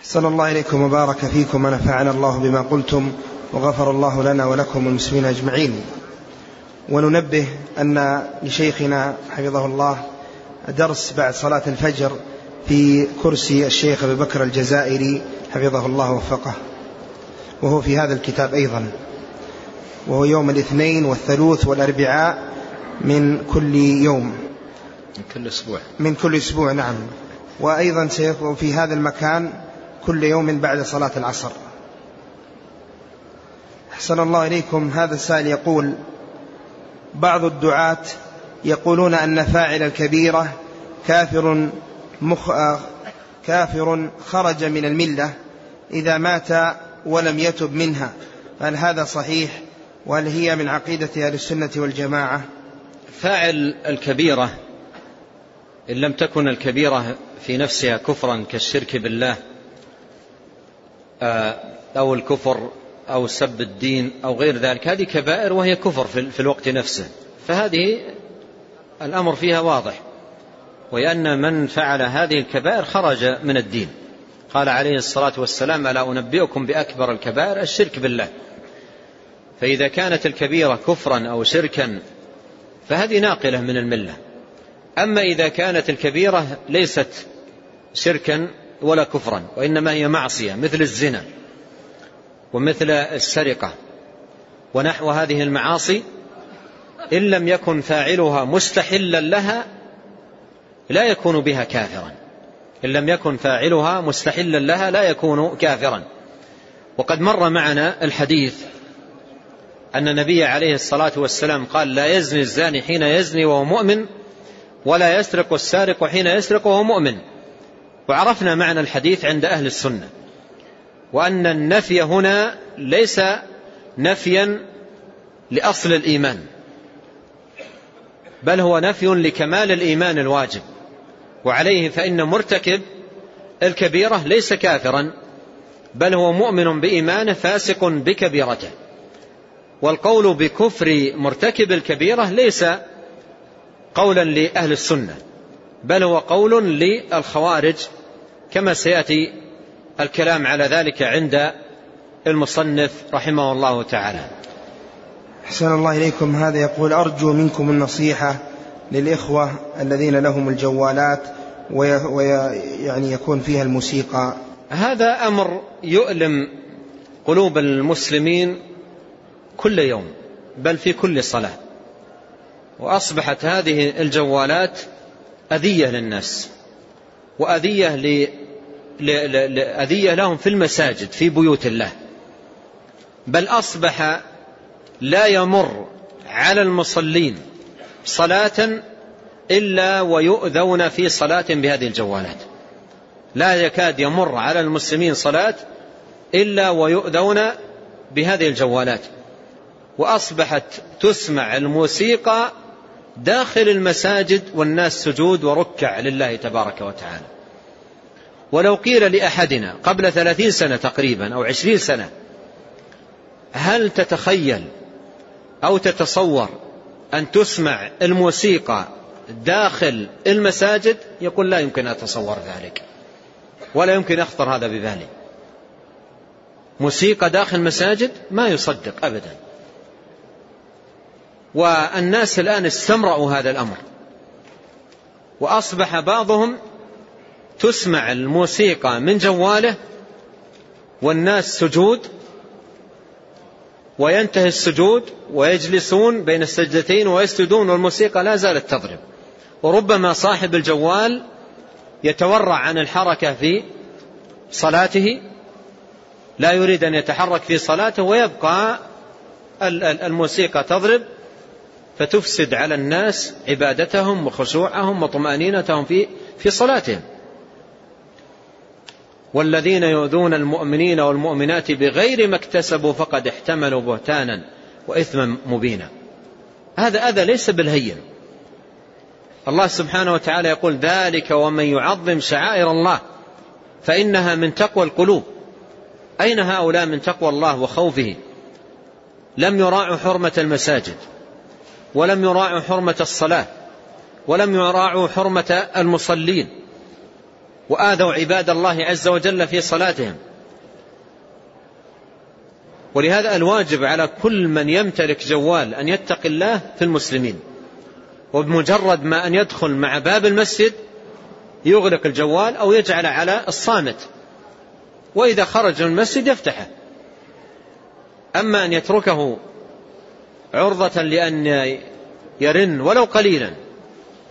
أحسن الله إليكم وبارك فيكم ونفعنا الله بما قلتم وغفر الله لنا ولكم والمسلمين أجمعين. وننبه أن لشيخنا حفظه الله درس بعد صلاة الفجر في كرسي الشيخ أبي بكر الجزائري حفظه الله وفقه وهو في هذا الكتاب أيضا. وهو يوم الاثنين والثلوث والأربعاء من كل يوم. من كل أسبوع. من كل أسبوع نعم. وأيضا سيكون في هذا المكان كل يوم بعد صلاة العصر. أحسن الله إليكم. هذا السائل يقول بعض الدعاة يقولون أن فاعل الكبيرة كافر مخ كافر خرج من الملة إذا مات ولم يتب منها. هل هذا صحيح؟ وهل هي من عقيدة أهل السنة والجماعة؟ فاعل الكبيرة إن لم تكن الكبيرة في نفسها كفرا كالشرك بالله أو الكفر أو سب الدين أو غير ذلك هذه كبائر وهي كفر في الوقت نفسه. فهذه الأمر فيها واضح. وأن من فعل هذه الكبائر خرج من الدين. قال عليه الصلاة والسلام ألا أنبئكم بأكبر الكبائر؟ الشرك بالله. فإذا كانت الكبيرة كفرا أو شركا فهذه ناقلة من الملة. أما إذا كانت الكبيرة ليست شركا ولا كفرا وإنما هي معصية مثل الزنا ومثل السرقة ونحو هذه المعاصي إن لم يكن فاعلها مستحلا لها لا يكون بها كافرا. إن لم يكن فاعلها مستحلا لها لا يكون كافرا. وقد مر معنا الحديث أن النبي عليه الصلاة والسلام قال لا يزني الزاني حين يزني وهو مؤمن ولا يسرق السارق حين يسرق وهو مؤمن. وعرفنا معنى الحديث عند أهل السنة وأن النفي هنا ليس نفيا لأصل الإيمان بل هو نفي لكمال الإيمان الواجب وعليه فإن مرتكب الكبيرة ليس كافرا بل هو مؤمن بإيمانه فاسق بكبيرته والقول بكفر مرتكب الكبيرة ليس قولا لأهل السنة بل هو قول للخوارج كما سيأتي الكلام على ذلك عند المصنف رحمه الله تعالى. أحسن الله إليكم. هذا يقول أرجو منكم النصيحة للإخوة الذين لهم الجوالات ويعني يكون فيها الموسيقى. هذا أمر يؤلم قلوب المسلمين كل يوم بل في كل صلاة. وأصبحت هذه الجوالات أذية للناس وأذية. أذية لهم في المساجد في بيوت الله. بل أصبح لا يمر على المصلين صلاة إلا ويؤذون في صلاة بهذه الجوالات. لا يكاد يمر على المسلمين صلاة إلا ويؤذون بهذه الجوالات. وأصبحت تسمع الموسيقى داخل المساجد والناس سجود وركع لله تبارك وتعالى. ولو قيل لأحدنا قبل ثلاثين سنة تقريبا أو عشرين سنة هل تتخيل أو تتصور أن تسمع الموسيقى داخل المساجد؟ يقول لا يمكن أتصور ذلك ولا يمكن يخطر هذا ببالي. موسيقى داخل المساجد ما يصدق أبدا. والناس الآن استمرأوا هذا الأمر وأصبح بعضهم تسمع الموسيقى من جواله والناس سجود وينتهي السجود ويجلسون بين السجدتين ويسجدون والموسيقى لا زالت تضرب. وربما صاحب الجوال يتورع عن الحركة في صلاته لا يريد أن يتحرك في صلاته ويبقى الموسيقى تضرب فتفسد على الناس عبادتهم وخشوعهم وطمأنينتهم في في صلاتهم. والذين يؤذون المؤمنين والمؤمنات بغير ما اكتسبوا فقد احتملوا بهتانا وإثما مبينا. هذا أذى ليس بالهين. الله سبحانه وتعالى يقول ذلك ومن يعظم شعائر الله فإنها من تقوى القلوب. أين هؤلاء من تقوى الله وخوفه؟ لم يراعوا حرمة المساجد ولم يراعوا حرمة الصلاة ولم يراعوا حرمة المصلين وآذوا عباد الله عز وجل في صلاتهم. ولهذا الواجب على كل من يمتلك جوال أن يتقي الله في المسلمين. وبمجرد ما أن يدخل مع باب المسجد يغلق الجوال أو يجعل على الصامت. وإذا خرج من المسجد يفتحه. أما أن يتركه عرضة لأن يرن ولو قليلا.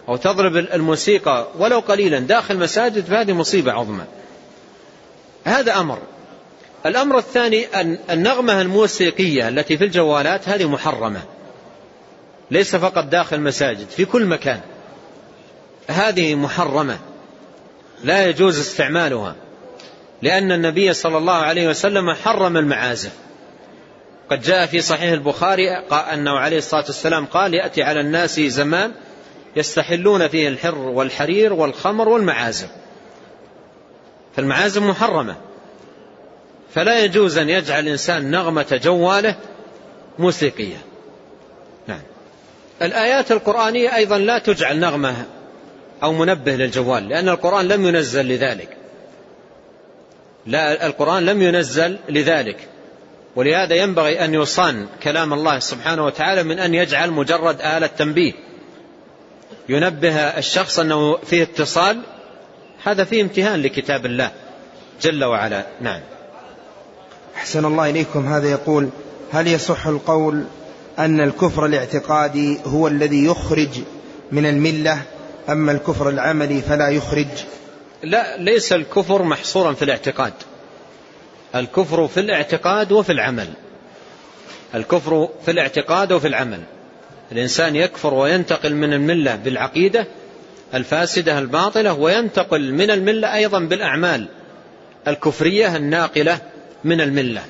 أو تضرب الموسيقى ولو قليلا داخل مساجد فهذه مصيبة عظمى. هذا أمر. الأمر الثاني أن النغمة الموسيقية التي في الجوالات هذه محرمة. ليس فقط داخل المساجد في كل مكان. هذه محرمة. لا يجوز استعمالها. لأن النبي صلى الله عليه وسلم حرم المعازف. قد جاء في صحيح البخاري أنه عليه الصلاة والسلام قال يأتي على الناس زمان يستحلون فيه الحر والحرير والخمر والمعازف فالمعازف محرمة. فلا يجوز أن يجعل الإنسان نغمة جواله موسيقية. نعم. الآيات القرآنية أيضا لا تجعل نغمة أو منبه للجوال لأن القرآن لم ينزل لذلك. لا القرآن لم ينزل لذلك. ولهذا ينبغي أن يصان كلام الله سبحانه وتعالى من أن يجعل مجرد آلة تنبيه. ينبه الشخص أنه فيه اتصال هذا فيه امتهان لكتاب الله جل وعلا. نعم. أحسن الله إليكم. هذا يقول هل يصح القول أن الكفر الاعتقادي هو الذي يخرج من الملة أما الكفر العملي فلا يخرج؟ لا ليس الكفر محصورا في الاعتقاد. الكفر في الاعتقاد وفي العمل. الكفر في الاعتقاد وفي العمل. الإنسان يكفر وينتقل من الملة بالعقيدة الفاسدة الباطلة وينتقل من الملة أيضا بالأعمال الكفرية الناقلة من الملة.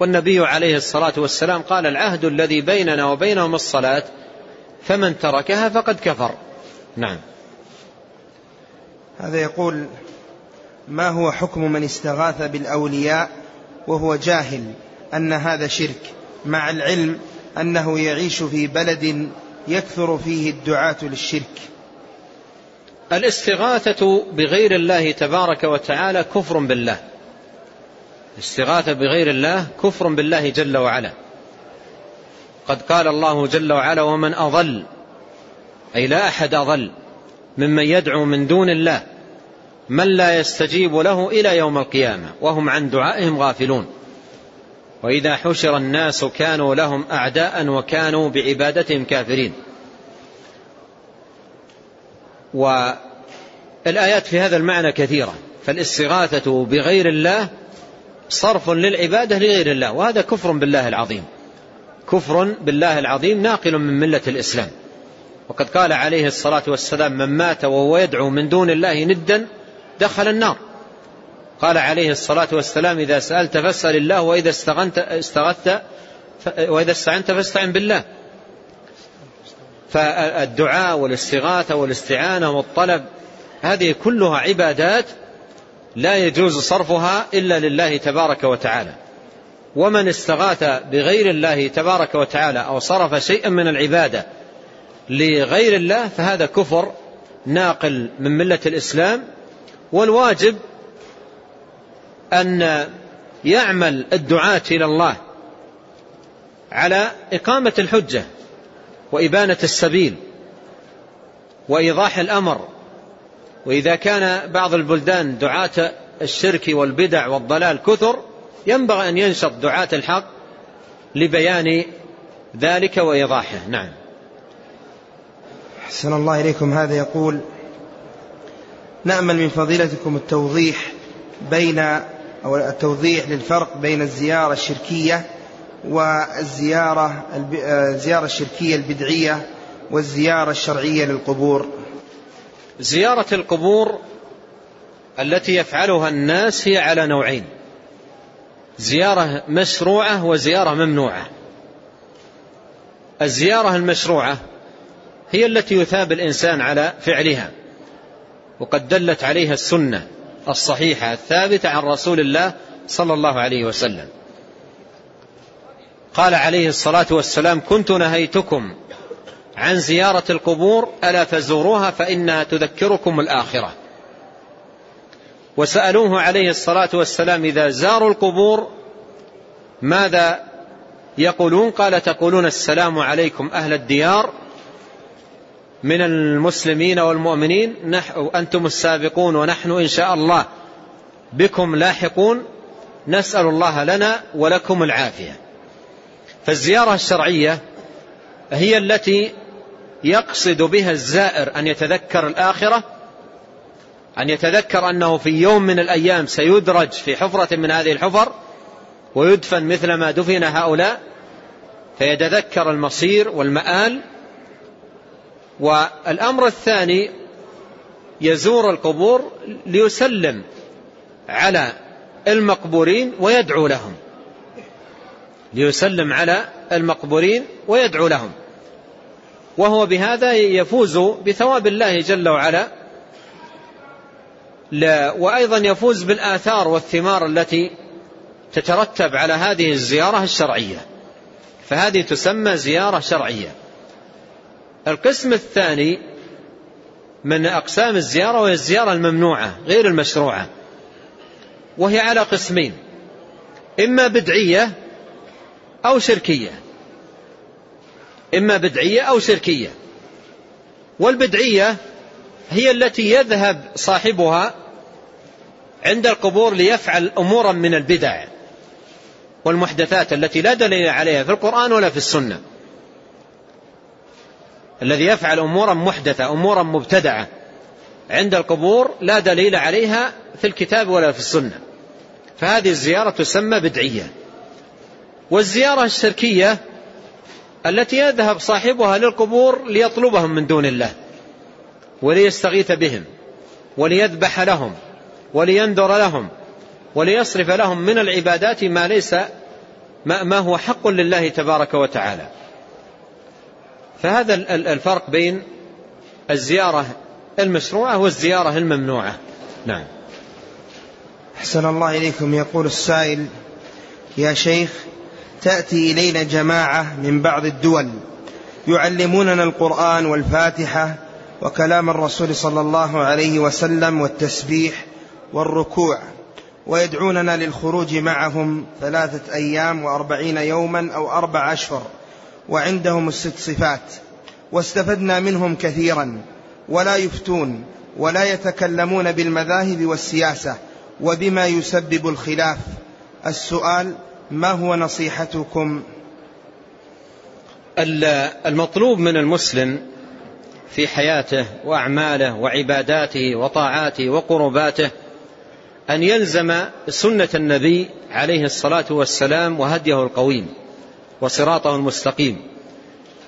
والنبي عليه الصلاة والسلام قال العهد الذي بيننا وبينهم الصلاة فمن تركها فقد كفر. نعم. هذا يقول ما هو حكم من استغاث بالأولياء وهو جاهل أن هذا شرك؟ مع العلم أنه يعيش في بلد يكثر فيه الدعاة للشرك. الاستغاثة بغير الله تبارك وتعالى كفر بالله. الاستغاثة بغير الله كفر بالله جل وعلا. قد قال الله جل وعلا ومن أضل أي لا أحد أضل ممن يدعو من دون الله. من لا يستجيب له إلى يوم القيامة. وهم عن دعائهم غافلون. وإذا حشر الناس كانوا لهم أعداء وكانوا بعبادتهم كافرين. والآيات في هذا المعنى كثيرة. فالاستغاثة بغير الله صرف للعبادة لغير الله وهذا كفر بالله العظيم. كفر بالله العظيم ناقل من ملة الإسلام. وقد قال عليه الصلاة والسلام من مات وهو يدعو من دون الله ندا دخل النار. قال عليه الصلاة والسلام إذا سألت فاسأل الله وإذا استغنت استغثت وإذا استعنت فاستعن بالله. فالدعاء والاستغاثة والاستعانة والطلب هذه كلها عبادات لا يجوز صرفها إلا لله تبارك وتعالى. ومن استغاث بغير الله تبارك وتعالى أو صرف شيئا من العبادة لغير الله فهذا كفر ناقل من ملة الإسلام والواجب أن يعمل الدعاة إلى الله على إقامة الحجة وإبانة السبيل وإيضاح الأمر. وإذا كان بعض البلدان دعاة الشرك والبدع والضلال كثر ينبغي أن ينشط دعاة الحق لبيان ذلك وإيضاحه. نعم. أحسن الله إليكم. هذا يقول نأمل من فضيلتكم التوضيح بين أو التوضيح للفرق بين الزيارة الشركية والزيارة الزيارة الشركية البدعية والزيارة الشرعية للقبور. زيارة القبور التي يفعلها الناس هي على نوعين. زيارة مشروعة وزيارة ممنوعة. الزيارة المشروعة هي التي يثاب الإنسان على فعلها وقد دلت عليها السنة. الصحيحة الثابتة عن رسول الله صلى الله عليه وسلم. قال عليه الصلاة والسلام كنت نهيتكم عن زيارة القبور ألا فزوروها فإنها تذكركم الآخرة. وسألوه عليه الصلاة والسلام إذا زاروا القبور ماذا يقولون؟ قال تقولون السلام عليكم أهل الديار من المسلمين والمؤمنين نحن أنتم السابقون ونحن إن شاء الله بكم لاحقون نسأل الله لنا ولكم العافية. فالزيارة الشرعية هي التي يقصد بها الزائر أن يتذكر الآخرة أن يتذكر أنه في يوم من الأيام سيدرج في حفرة من هذه الحفر ويدفن مثل ما دفن هؤلاء فيتذكر المصير والمآل والأمر الثاني يزور القبور ليسلم على المقبورين ويدعو لهم. ليسلم على المقبورين ويدعو لهم. وهو بهذا يفوز بثواب الله جل وعلا. وأيضا يفوز بالآثار والثمار التي تترتب على هذه الزيارة الشرعية. فهذه تسمى زيارة شرعية. القسم الثاني من أقسام الزيارة وهي الزيارة الممنوعة غير المشروعة وهي على قسمين إما بدعية أو شركية إما بدعية أو شركية والبدعية هي التي يذهب صاحبها عند القبور ليفعل أمورا من البدع والمحدثات التي لا دليل عليها في القرآن ولا في السنة. الذي يفعل أمورا محدثة أمورا مبتدعة. عند القبور لا دليل عليها في الكتاب ولا في السنة. فهذه الزيارة تسمى بدعية. والزيارة الشركية التي يذهب صاحبها للقبور ليطلبهم من دون الله وليستغيث بهم وليذبح لهم ولينذر لهم وليصرف لهم من العبادات ما ليس ما هو حق لله تبارك وتعالى. فهذا الفرق بين الزيارة المشروعة والزيارة الممنوعة. نعم. أحسن الله إليكم. يقول السائل يا شيخ تأتي إلينا جماعة من بعض الدول يعلموننا القرآن والفاتحة وكلام الرسول صلى الله عليه وسلم والتسبيح والركوع ويدعوننا للخروج معهم ثلاثة أيام وأربعين يوما أو أربع أشهر. وعندهم الست صفات واستفدنا منهم كثيرا ولا يفتون ولا يتكلمون بالمذاهب والسياسة وبما يسبب الخلاف. السؤال ما هو نصيحتكم؟ المطلوب من المسلم في حياته وأعماله وعباداته وطاعاته وقرباته أن يلزم سنة النبي عليه الصلاة والسلام وهديه القويم. وصراطه المستقيم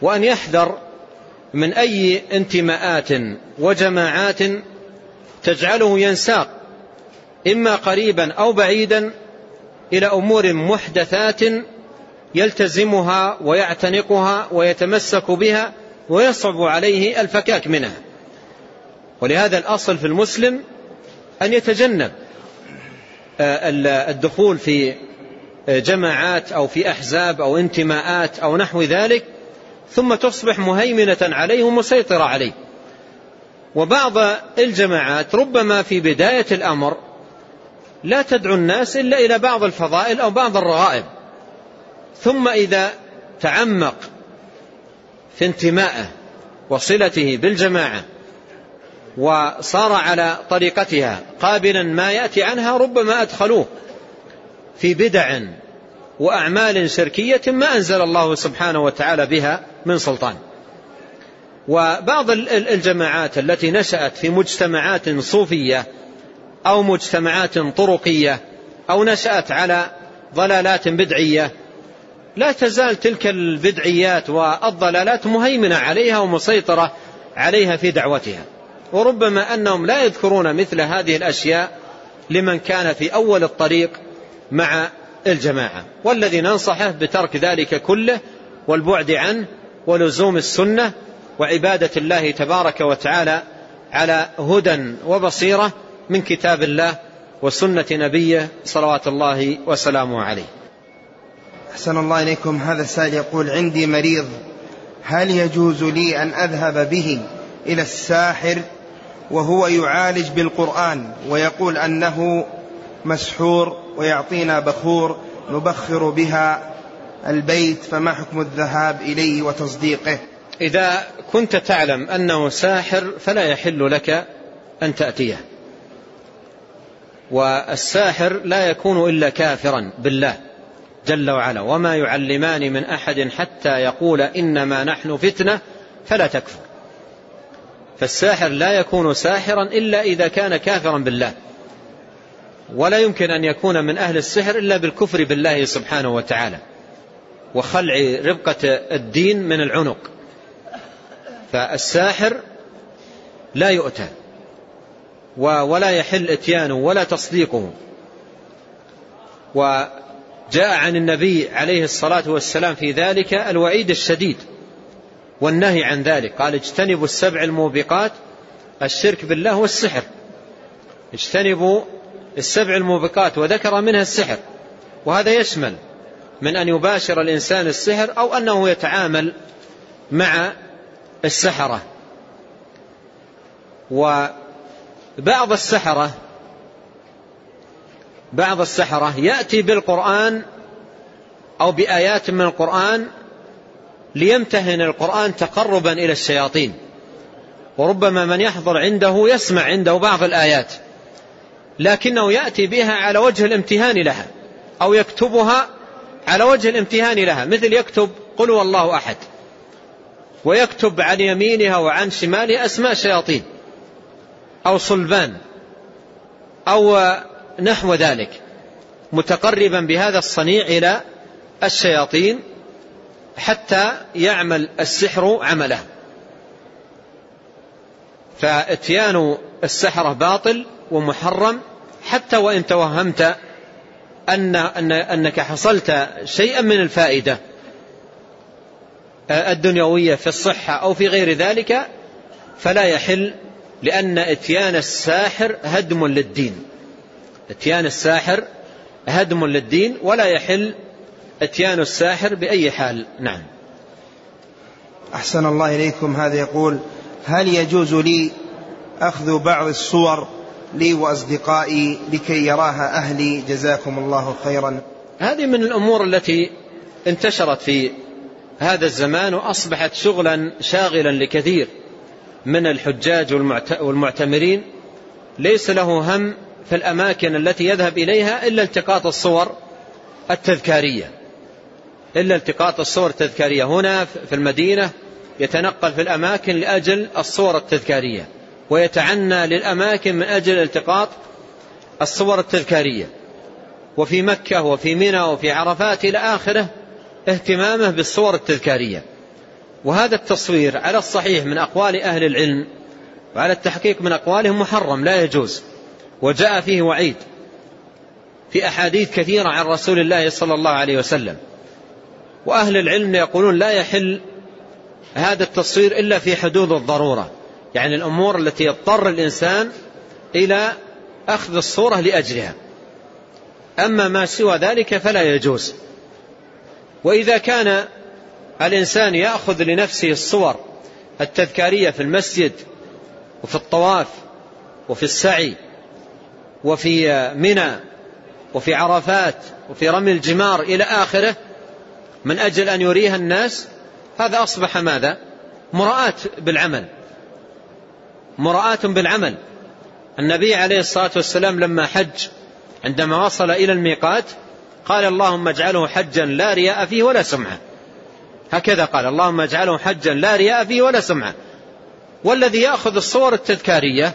وأن يحذر من أي انتماءات وجماعات تجعله ينساق إما قريبا أو بعيدا إلى أمور محدثات يلتزمها ويعتنقها ويتمسك بها ويصعب عليه الفكاك منها. ولهذا الأصل في المسلم أن يتجنب آه، الدخول في جماعات أو في أحزاب أو انتماءات أو نحو ذلك ثم تصبح مهيمنة عليه ومسيطره عليه وبعض الجماعات ربما في بداية الأمر لا تدعو الناس إلا إلى بعض الفضائل أو بعض الرغائب. ثم إذا تعمق في انتمائه وصلته بالجماعة وصار على طريقتها قابلا ما يأتي عنها ربما أدخلوه. في بدع وأعمال شركية ما أنزل الله سبحانه وتعالى بها من سلطان. وبعض الجماعات التي نشأت في مجتمعات صوفية أو مجتمعات طرقية أو نشأت على ضلالات بدعية لا تزال تلك البدعيات والضلالات مهيمنة عليها ومسيطرة عليها في دعوتها. وربما أنهم لا يذكرون مثل هذه الأشياء لمن كان في أول الطريق مع الجماعة. والذي ننصحه بترك ذلك كله والبعد عنه ولزوم السنة وعبادة الله تبارك وتعالى على هدى وبصيرة من كتاب الله وسنة نبيه صلوات الله وسلامه عليه. أحسن الله إليكم. هذا السائل يقول عندي مريض هل يجوز لي أن أذهب به إلى الساحر وهو يعالج بالقرآن ويقول أنه مسحور ويعطينا بخور نبخر بها البيت فما حكم الذهاب إليه وتصديقه؟ إذا كنت تعلم أنه ساحر فلا يحل لك أن تأتيه. والساحر لا يكون إلا كافرا بالله جل وعلا. وما يعلمان من أحد حتى يقول إنما نحن فتنة فلا تكفر. فالساحر لا يكون ساحرا إلا إذا كان كافرا بالله. ولا يمكن أن يكون من أهل السحر إلا بالكفر بالله سبحانه وتعالى وخلع ربقة الدين من العنق. فالساحر لا يؤتى ولا يحل إتيانه ولا تصديقه. وجاء عن النبي عليه الصلاة والسلام في ذلك الوعيد الشديد والنهي عن ذلك. قال اجتنبوا السبع الموبقات الشرك بالله والسحر. اجتنبوا السبع الموبقات وذكر منها السحر وهذا يشمل من أن يباشر الإنسان السحر أو أنه يتعامل مع السحرة. وبعض السحرة بعض السحرة يأتي بالقرآن أو بآيات من القرآن ليمتهن القرآن تقربا إلى الشياطين. وربما من يحضر عنده يسمع عنده بعض الآيات. لكنه يأتي بها على وجه الامتهان لها أو يكتبها على وجه الامتهان لها مثل يكتب قل هو الله أحد ويكتب عن يمينها وعن شمالها أسماء شياطين أو صلبان أو نحو ذلك متقربا بهذا الصنيع إلى الشياطين حتى يعمل السحر عمله. فإتيان السحرة باطل ومحرم حتى وإن توهمت أن أن أنك حصلت شيئا من الفائدة الدنيوية في الصحة أو في غير ذلك فلا يحل لأن إتيان الساحر هدم للدين. إتيان الساحر هدم للدين ولا يحل إتيان الساحر بأي حال. نعم. أحسن الله إليكم. هذا يقول هل يجوز لي أخذ بعض الصور لي وأصدقائي لكي يراها أهلي. جزاكم الله خيرا. هذه من الأمور التي انتشرت في هذا الزمان وأصبحت شغلا شاغلا لكثير من الحجاج والمعتمرين. ليس له هم في الأماكن التي يذهب إليها إلا التقاط الصور التذكارية. إلا التقاط الصور التذكارية. هنا في المدينة يتنقل في الأماكن لأجل الصور التذكارية. ويتعنى للأماكن من أجل التقاط الصور التذكارية. وفي مكة وفي منى وفي عرفات إلى آخره اهتمامه بالصور التذكارية. وهذا التصوير على الصحيح من أقوال أهل العلم وعلى التحقيق من أقوالهم محرم لا يجوز. وجاء فيه وعيد في أحاديث كثيرة عن رسول الله صلى الله عليه وسلم. وأهل العلم يقولون لا يحل هذا التصوير إلا في حدود الضرورة. يعني الأمور التي يضطر الإنسان إلى أخذ الصورة لأجلها. أما ما سوى ذلك فلا يجوز. وإذا كان الإنسان يأخذ لنفسه الصور التذكارية في المسجد وفي الطواف وفي السعي وفي منى وفي عرفات وفي رمي الجمار إلى آخره من أجل أن يريها الناس هذا أصبح ماذا؟ مراءة بالعمل. مراءة بالعمل. النبي عليه الصلاة والسلام لما حج عندما وصل إلى الميقات قال اللهم اجعله حجا لا رياء فيه ولا سمعة. هكذا قال اللهم اجعله حجا لا رياء فيه ولا سمعة. والذي يأخذ الصور التذكارية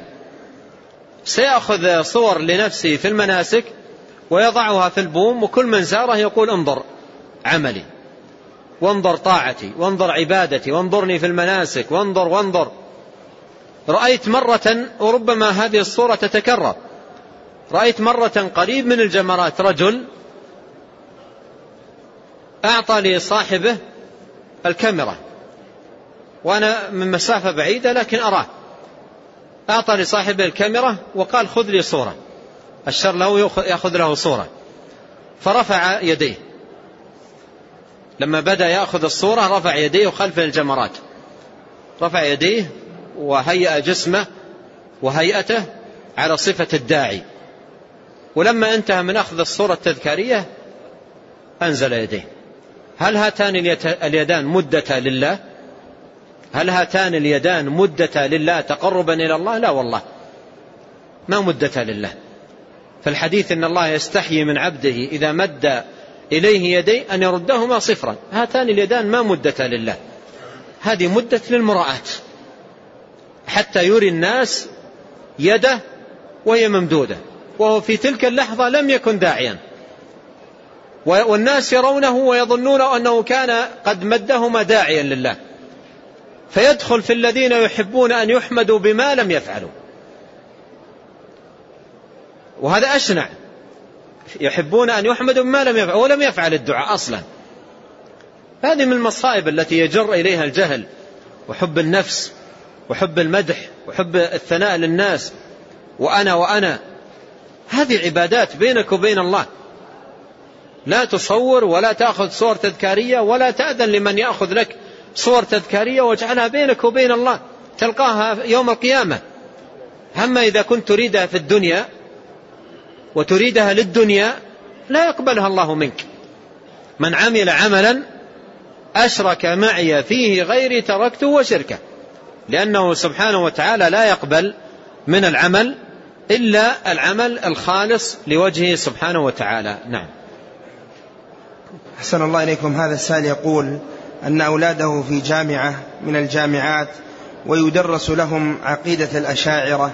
سيأخذ صور لنفسه في المناسك ويضعها في البوم وكل من زاره يقول انظر عملي وانظر طاعتي وانظر عبادتي وانظرني في المناسك وانظر وانظر. رأيت مرة وربما هذه الصورة تتكرر. رأيت مرة قريب من الجمرات رجل أعطى لصاحبه الكاميرا. وأنا من مسافة بعيدة لكن أراه. أعطى لصاحبه الكاميرا وقال خذ لي صورة. الشر له يأخذ له صورة. فرفع يديه. لما بدأ يأخذ الصورة رفع يديه خلف الجمرات. رفع يديه وهيأ جسمه وهيئته على صفة الداعي. ولما انتهى من أخذ الصورة التذكارية أنزل يديه. هل هاتان اليدان مدة لله؟ هل هاتان اليدان مدة لله تقربا إلى الله؟ لا والله. ما مدة لله. فالحديث إن الله يستحيي من عبده إذا مد إليه يدي أن يردهما صفرا. هاتان اليدان ما مدة لله. هذه مدة للمراءة حتى يري الناس يده وهي ممدودة. وهو في تلك اللحظة لم يكن داعيا. والناس يرونه ويظنون أنه كان قد مدهما داعيا لله. فيدخل في الذين يحبون أن يحمدوا بما لم يفعلوا. وهذا أشنع. يحبون أن يحمدوا بما لم يفعلوا. ولم يفعل الدعاء أصلا. هذه من المصائب التي يجر إليها الجهل وحب النفس. وحب المدح وحب الثناء للناس وأنا وأنا. هذه عبادات بينك وبين الله. لا تصور ولا تأخذ صور تذكارية ولا تأذن لمن يأخذ لك صور تذكارية واجعلها بينك وبين الله. تلقاها يوم القيامة. أما إذا كنت تريدها في الدنيا وتريدها للدنيا لا يقبلها الله منك. من عمل عملا أشرك معي فيه غيري تركته وشركه. لأنه سبحانه وتعالى لا يقبل من العمل إلا العمل الخالص لوجهه سبحانه وتعالى. نعم. أحسن الله إليكم. هذا السائل يقول أن أولاده في جامعة من الجامعات ويدرس لهم عقيدة الأشاعرة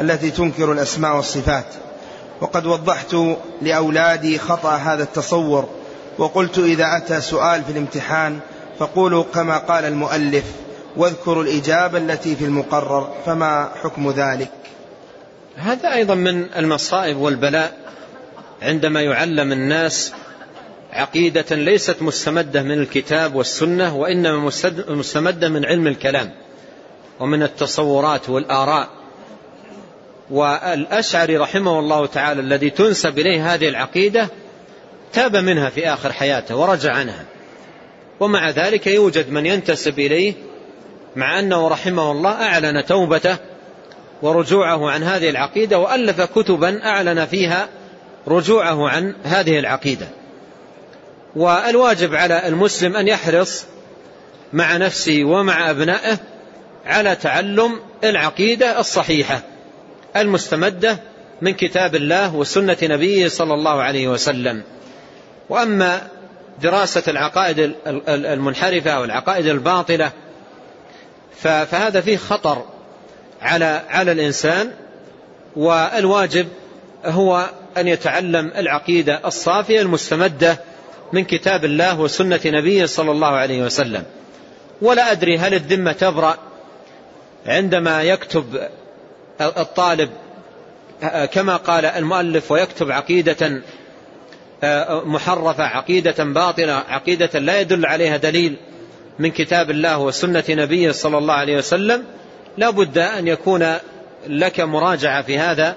التي تنكر الأسماء والصفات. وقد وضحت لأولادي خطأ هذا التصور وقلت إذا أتى سؤال في الامتحان فقولوا كما قال المؤلف واذكروا الإجابة التي في المقرر فما حكم ذلك؟ هذا أيضا من المصائب والبلاء. عندما يعلم الناس عقيدة ليست مستمدة من الكتاب والسنة وإنما مستمدة من علم الكلام ومن التصورات والآراء. والأشعري رحمه الله تعالى الذي تنسب إليه هذه العقيدة تاب منها في آخر حياته ورجع عنها. ومع ذلك يوجد من ينتسب إليه مع أنه رحمه الله أعلن توبته ورجوعه عن هذه العقيدة وألف كتبا أعلن فيها رجوعه عن هذه العقيدة. والواجب على المسلم أن يحرص مع نفسه ومع أبنائه على تعلم العقيدة الصحيحة المستمدة من كتاب الله وسنة نبيه صلى الله عليه وسلم. وأما دراسة العقائد المنحرفة والعقائد الباطلة فهذا فيه خطر على على الإنسان والواجب هو أن يتعلم العقيدة الصافية المستمدة من كتاب الله وسنة نبيه صلى الله عليه وسلم. ولا أدري هل الذمة تبرأ عندما يكتب الطالب كما قال المؤلف ويكتب عقيدة محرفة عقيدة باطلة عقيدة لا يدل عليها دليل. من كتاب الله وسنة نبيه صلى الله عليه وسلم لا بد أن يكون لك مراجعة في هذا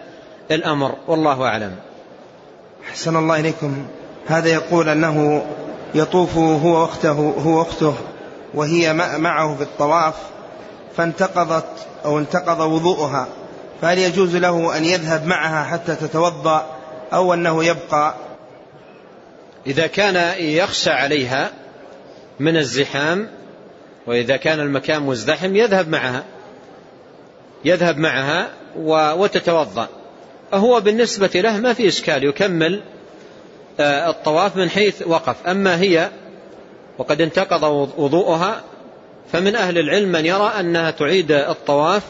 الأمر والله أعلم. حسن الله إليكم. هذا يقول أنه يطوف هو أخته هو أخته وهي معه في الطواف فانتقضت أو انتقض وضوءها فهل يجوز له أن يذهب معها حتى تتوضأ أو أنه يبقى؟ إذا كان يخشى عليها من الزحام وإذا كان المكان مزدحم يذهب معها يذهب معها وتتوضأ. هو بالنسبة له ما في إشكال يكمل آه، الطواف من حيث وقف. أما هي وقد انتقض وضوءها فمن أهل العلم من يرى أنها تعيد الطواف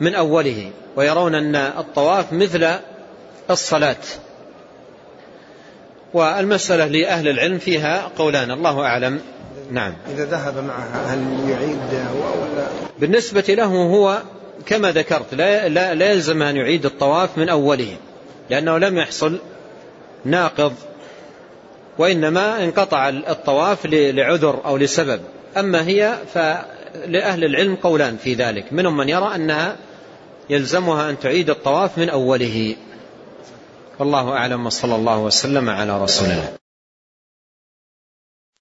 من أوله ويرون أن الطواف مثل الصلاة. والمسألة لأهل العلم فيها قولان الله أعلم. نعم. إذا ذهب معها هل يعيد هو ولا؟ بالنسبة له هو كما ذكرت لا, لا, لا يلزم أن يعيد الطواف من أوله لأنه لم يحصل ناقض وإنما انقطع الطواف لعذر أو لسبب. أما هي فلأهل العلم قولان في ذلك منهم من يرى أنها يلزمها أن تعيد الطواف من أوله. والله أعلم وصلى الله وسلم على رسول الله